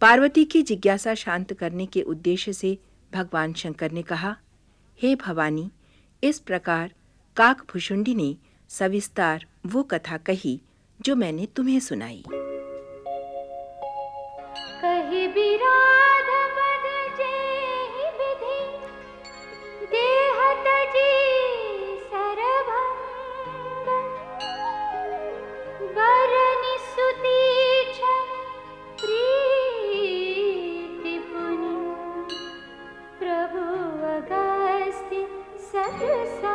पार्वती की जिज्ञासा शांत करने के उद्देश्य से भगवान शंकर ने कहा, हे भवानी, इस प्रकार काकभुषुंडी ने सविस्तार वो कथा कही जो मैंने तुम्हें सुनाई। कही बिरा sehse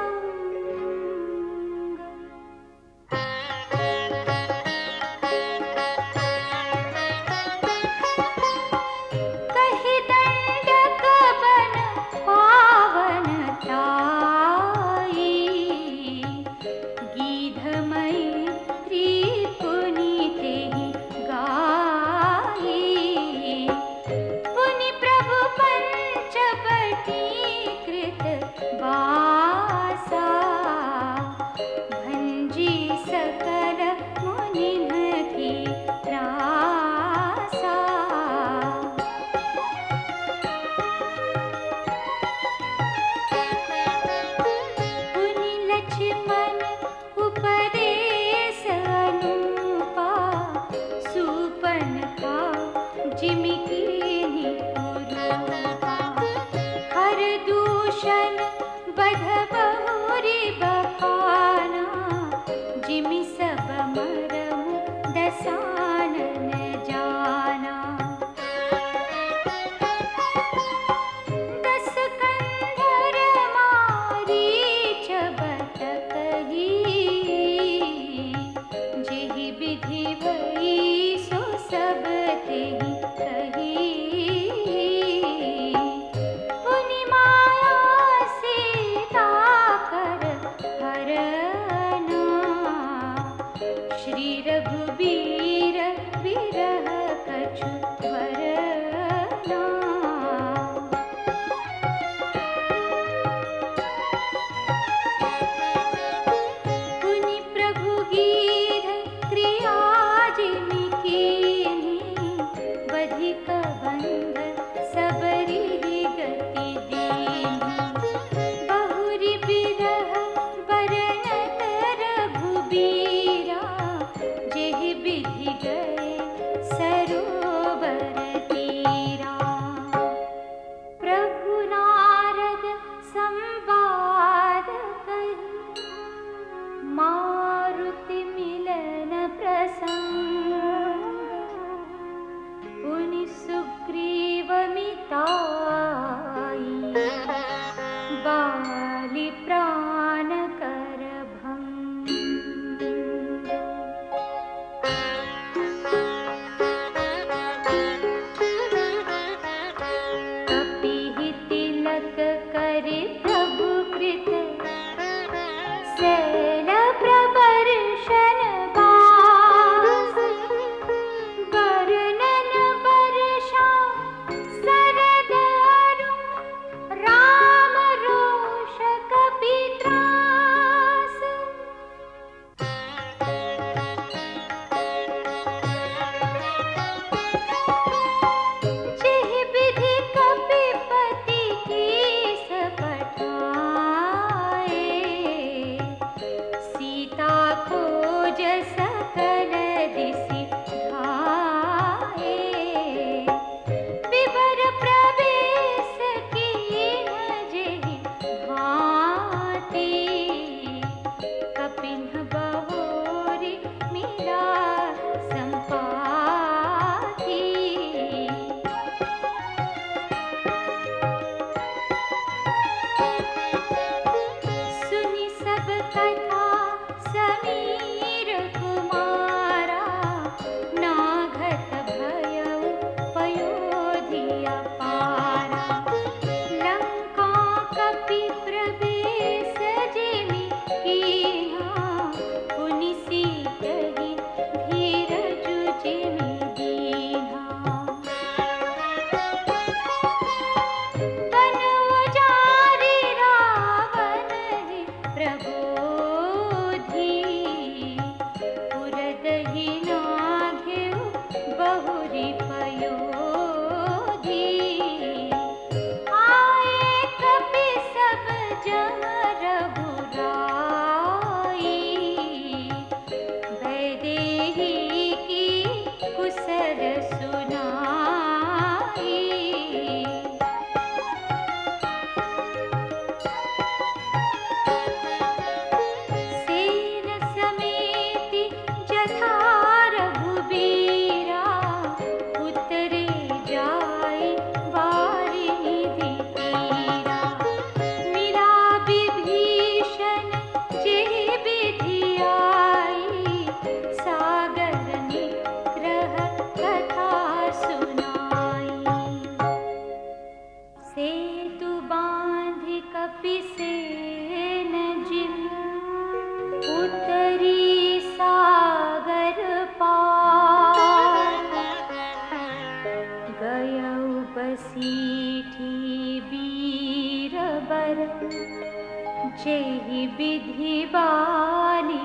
guess जेहि विधि बाली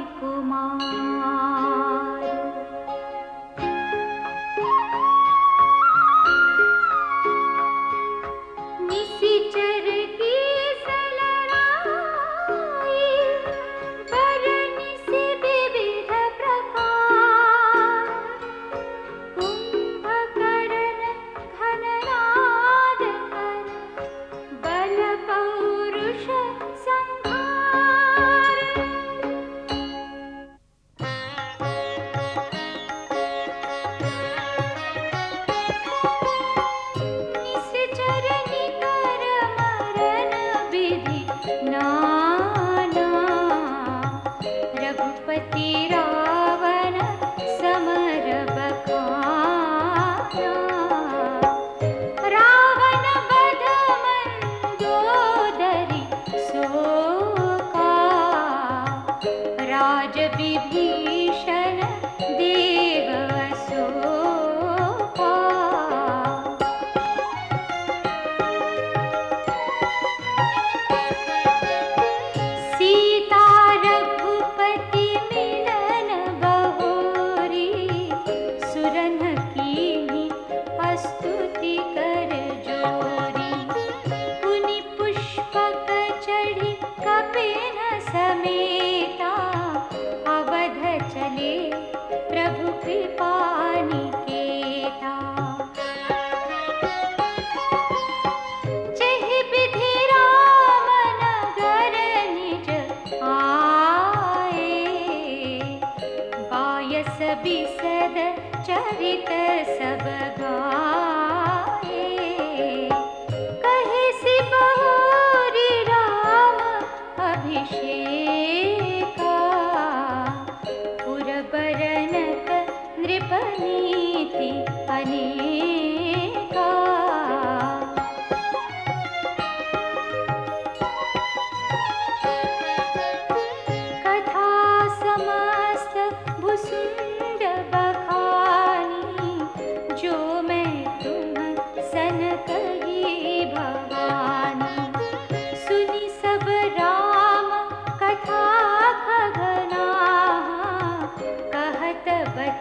विभीषण सब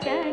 चल